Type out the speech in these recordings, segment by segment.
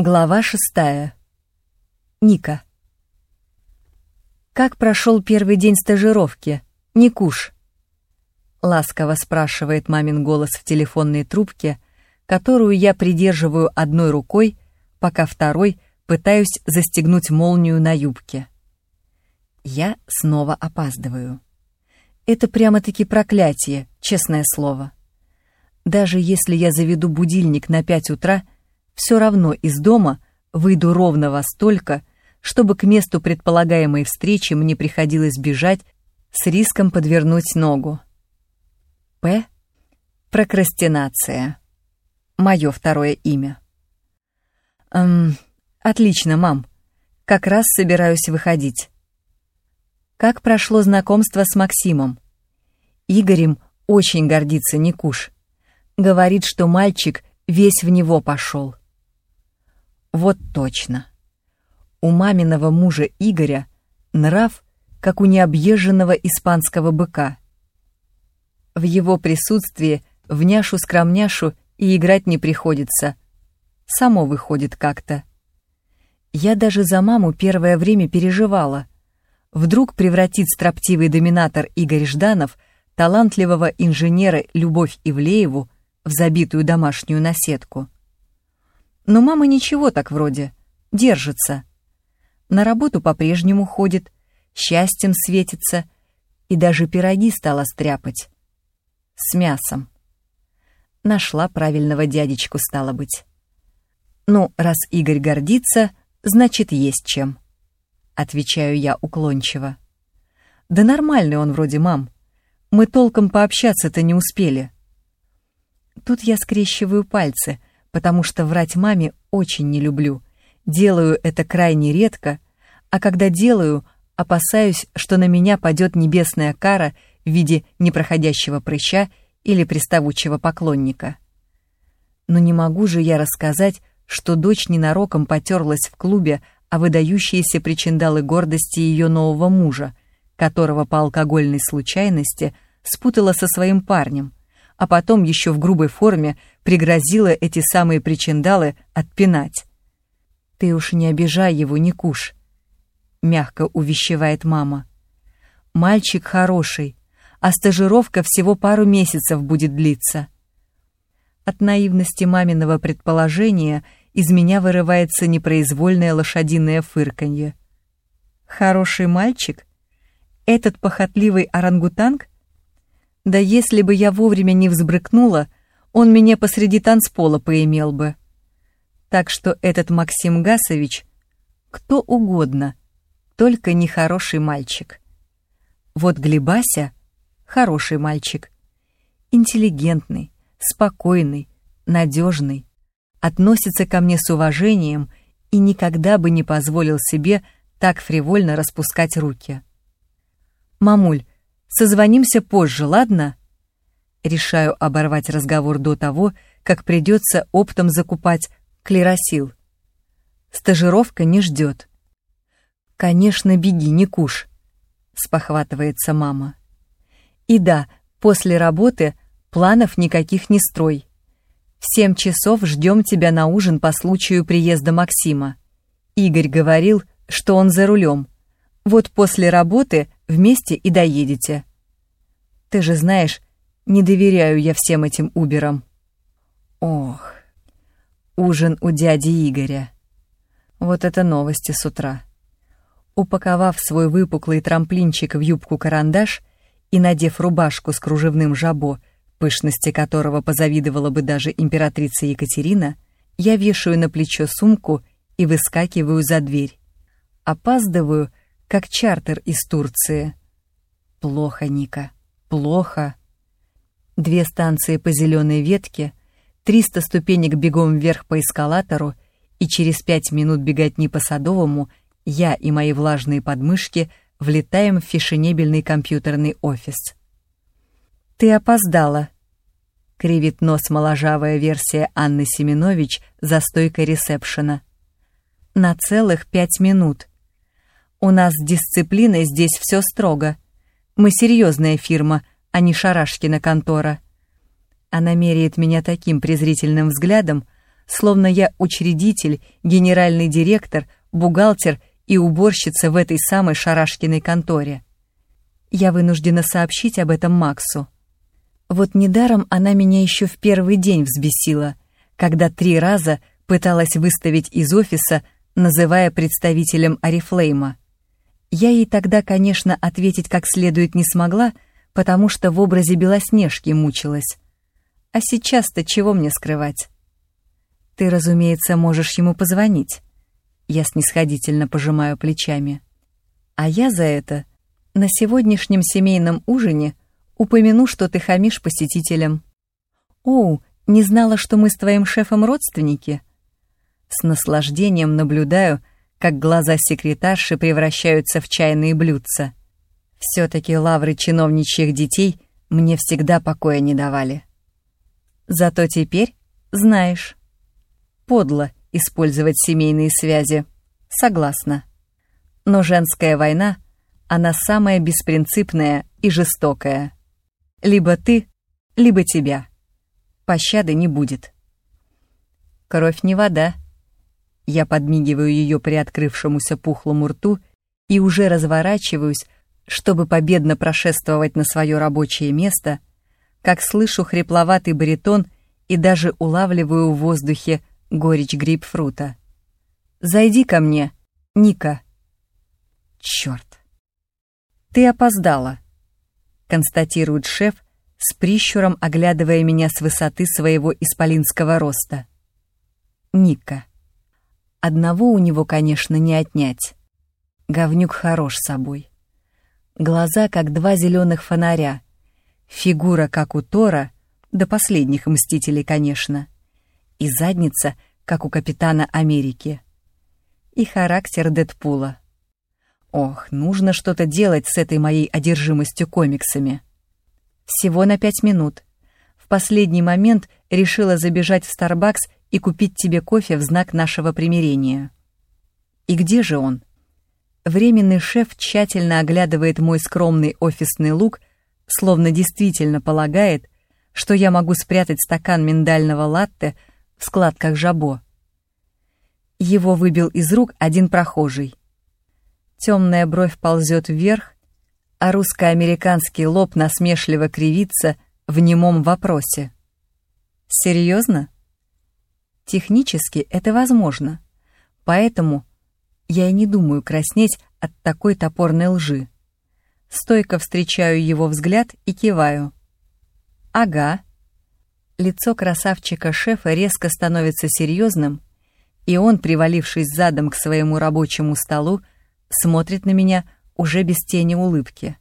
Глава шестая. Ника. «Как прошел первый день стажировки? Никуш?» Ласково спрашивает мамин голос в телефонной трубке, которую я придерживаю одной рукой, пока второй пытаюсь застегнуть молнию на юбке. Я снова опаздываю. Это прямо-таки проклятие, честное слово. Даже если я заведу будильник на пять утра, все равно из дома выйду ровно во столько, чтобы к месту предполагаемой встречи мне приходилось бежать с риском подвернуть ногу. П. Прокрастинация. Мое второе имя. Эм, отлично, мам. Как раз собираюсь выходить. Как прошло знакомство с Максимом? Игорем очень гордится Никуш. Говорит, что мальчик весь в него пошел. Вот точно. У маминого мужа Игоря нрав, как у необъезженного испанского быка. В его присутствии в няшу-скромняшу и играть не приходится. Само выходит как-то. Я даже за маму первое время переживала. Вдруг превратит строптивый доминатор Игорь Жданов талантливого инженера Любовь Ивлееву в забитую домашнюю наседку. Но мама ничего так вроде, держится. На работу по-прежнему ходит, счастьем светится и даже пироги стала стряпать. С мясом. Нашла правильного дядечку, стало быть. Ну, раз Игорь гордится, значит, есть чем. Отвечаю я уклончиво. Да нормальный он вроде, мам. Мы толком пообщаться-то не успели. Тут я скрещиваю пальцы, потому что врать маме очень не люблю. Делаю это крайне редко, а когда делаю, опасаюсь, что на меня падет небесная кара в виде непроходящего прыща или приставучего поклонника. Но не могу же я рассказать, что дочь ненароком потерлась в клубе о выдающиеся причиндалы гордости ее нового мужа, которого по алкогольной случайности спутала со своим парнем, а потом еще в грубой форме пригрозила эти самые причиндалы отпинать. «Ты уж не обижай его, не куш», — мягко увещевает мама. «Мальчик хороший, а стажировка всего пару месяцев будет длиться». От наивности маминого предположения из меня вырывается непроизвольное лошадиное фырканье. «Хороший мальчик? Этот похотливый орангутанг да если бы я вовремя не взбрыкнула, он меня посреди танцпола поимел бы. Так что этот Максим Гасович кто угодно, только не хороший мальчик. Вот Глебася — хороший мальчик. Интеллигентный, спокойный, надежный, относится ко мне с уважением и никогда бы не позволил себе так фривольно распускать руки. «Мамуль, Созвонимся позже, ладно? Решаю оборвать разговор до того, как придется оптом закупать клеросил. Стажировка не ждет. Конечно, беги, не куш, спохватывается мама. И да, после работы планов никаких не строй. В семь часов ждем тебя на ужин по случаю приезда Максима. Игорь говорил, что он за рулем. Вот после работы вместе и доедете. Ты же знаешь, не доверяю я всем этим уберам. Ох, ужин у дяди Игоря. Вот это новости с утра. Упаковав свой выпуклый трамплинчик в юбку-карандаш и надев рубашку с кружевным жабо, пышности которого позавидовала бы даже императрица Екатерина, я вешаю на плечо сумку и выскакиваю за дверь. Опаздываю, как чартер из Турции. Плохо, Ника, плохо. Две станции по зеленой ветке, триста ступенек бегом вверх по эскалатору, и через пять минут бегать не по Садовому я и мои влажные подмышки влетаем в фешенебельный компьютерный офис. «Ты опоздала», — кривит нос моложавая версия Анны Семенович за стойкой ресепшена. «На целых пять минут. У нас с дисциплиной здесь все строго. Мы серьезная фирма, а не шарашкина контора. Она меряет меня таким презрительным взглядом, словно я учредитель, генеральный директор, бухгалтер и уборщица в этой самой шарашкиной конторе. Я вынуждена сообщить об этом Максу. Вот недаром она меня еще в первый день взбесила, когда три раза пыталась выставить из офиса, называя представителем Арифлейма. Я ей тогда, конечно, ответить как следует не смогла, потому что в образе Белоснежки мучилась. А сейчас-то чего мне скрывать? Ты, разумеется, можешь ему позвонить. Я снисходительно пожимаю плечами. А я за это на сегодняшнем семейном ужине упомяну, что ты хамишь посетителям. Оу, не знала, что мы с твоим шефом родственники? С наслаждением наблюдаю, как глаза секретарши превращаются в чайные блюдца. Все-таки лавры чиновничьих детей мне всегда покоя не давали. Зато теперь знаешь. Подло использовать семейные связи. Согласна. Но женская война, она самая беспринципная и жестокая. Либо ты, либо тебя. Пощады не будет. Кровь не вода, я подмигиваю ее приоткрывшемуся пухлому рту и уже разворачиваюсь, чтобы победно прошествовать на свое рабочее место, как слышу хрипловатый баритон и даже улавливаю в воздухе горечь грейпфрута. «Зайди ко мне, Ника». «Черт!» «Ты опоздала», — констатирует шеф, с прищуром оглядывая меня с высоты своего исполинского роста. Ника. Одного у него, конечно, не отнять. Говнюк хорош собой. Глаза, как два зеленых фонаря. Фигура, как у Тора, до последних мстителей, конечно. И задница, как у капитана Америки. И характер Дэдпула. Ох, нужно что-то делать с этой моей одержимостью комиксами. Всего на пять минут. В последний момент решила забежать в Starbucks и купить тебе кофе в знак нашего примирения. И где же он? Временный шеф тщательно оглядывает мой скромный офисный лук, словно действительно полагает, что я могу спрятать стакан миндального латте в складках жабо. Его выбил из рук один прохожий. Темная бровь ползет вверх, а русско-американский лоб насмешливо кривится в немом вопросе. «Серьезно?» Технически это возможно. Поэтому я и не думаю краснеть от такой топорной лжи. Стойко встречаю его взгляд и киваю. «Ага». Лицо красавчика-шефа резко становится серьезным, и он, привалившись задом к своему рабочему столу, смотрит на меня уже без тени улыбки.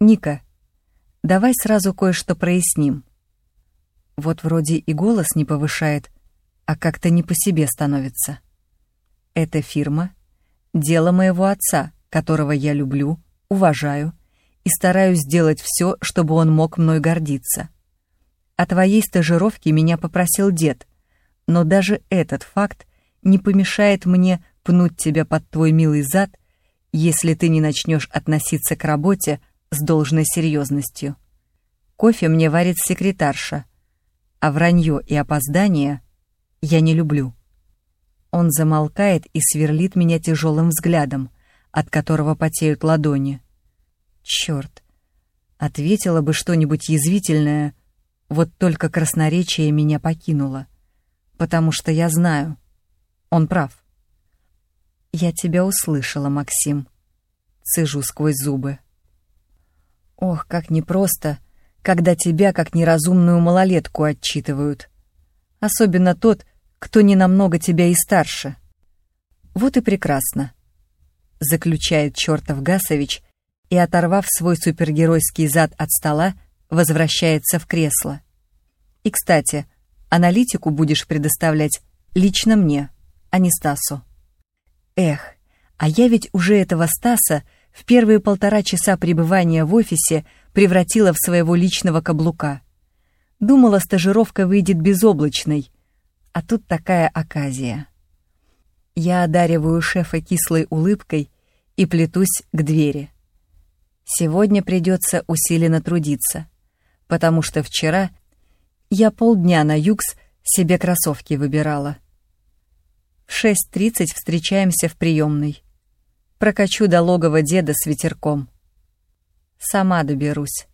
«Ника, давай сразу кое-что проясним. Вот вроде и голос не повышает, а как-то не по себе становится. Эта фирма — дело моего отца, которого я люблю, уважаю и стараюсь сделать все, чтобы он мог мной гордиться. О твоей стажировке меня попросил дед, но даже этот факт не помешает мне пнуть тебя под твой милый зад, если ты не начнешь относиться к работе с должной серьезностью. Кофе мне варит секретарша, а вранье и опоздание — я не люблю. Он замолкает и сверлит меня тяжелым взглядом, от которого потеют ладони. Черт, ответила бы что-нибудь язвительное, вот только красноречие меня покинуло, потому что я знаю, он прав. Я тебя услышала, Максим. Цежу сквозь зубы. Ох, как непросто, когда тебя, как неразумную малолетку, отчитывают особенно тот, кто не намного тебя и старше. Вот и прекрасно, заключает чертов Гасович и, оторвав свой супергеройский зад от стола, возвращается в кресло. И, кстати, аналитику будешь предоставлять лично мне, а не Стасу. Эх, а я ведь уже этого Стаса в первые полтора часа пребывания в офисе превратила в своего личного каблука. Думала, стажировка выйдет безоблачной, а тут такая оказия. Я одариваю шефа кислой улыбкой и плетусь к двери. Сегодня придется усиленно трудиться, потому что вчера я полдня на юкс Себе кроссовки выбирала. В 6.30 встречаемся в приемной. Прокачу до логова деда с ветерком. Сама доберусь.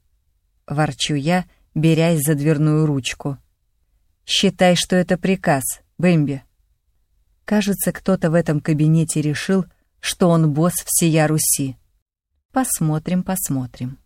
Ворчу я, берясь за дверную ручку. Считай, что это приказ, Бэмби. Кажется, кто-то в этом кабинете решил, что он босс всея Руси. Посмотрим, посмотрим.